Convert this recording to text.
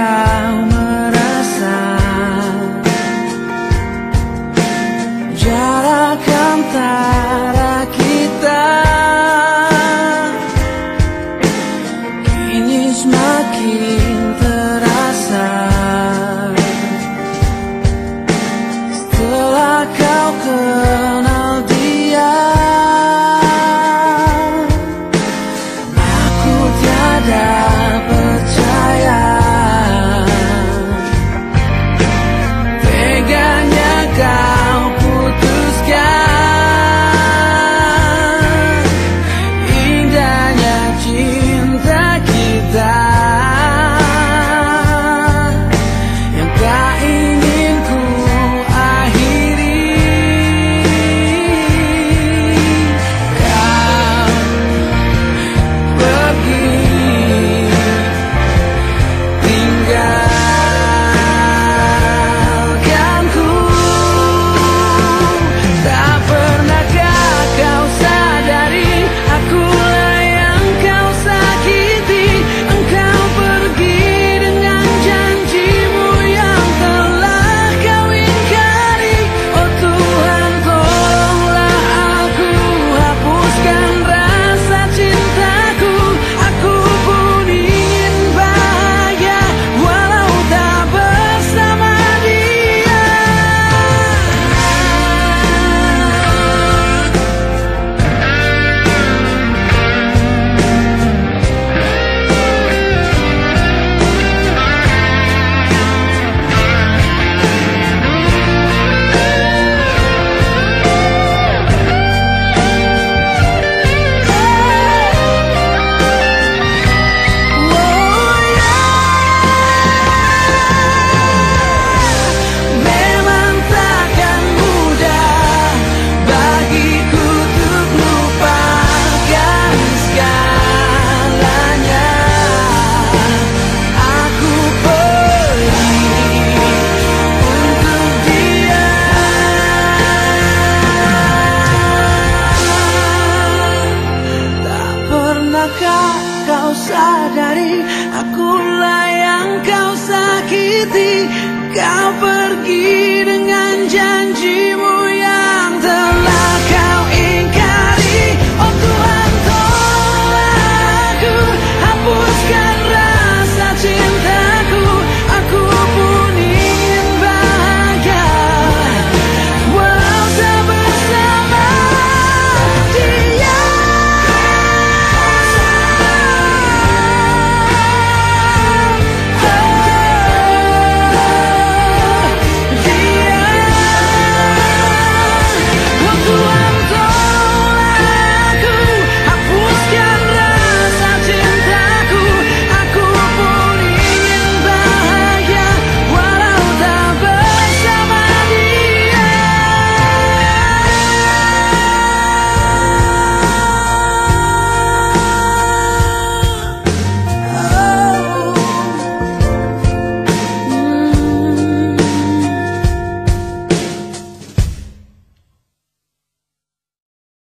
down sadari Akulah yang kau sakiti. Kau pergi dengan janjimu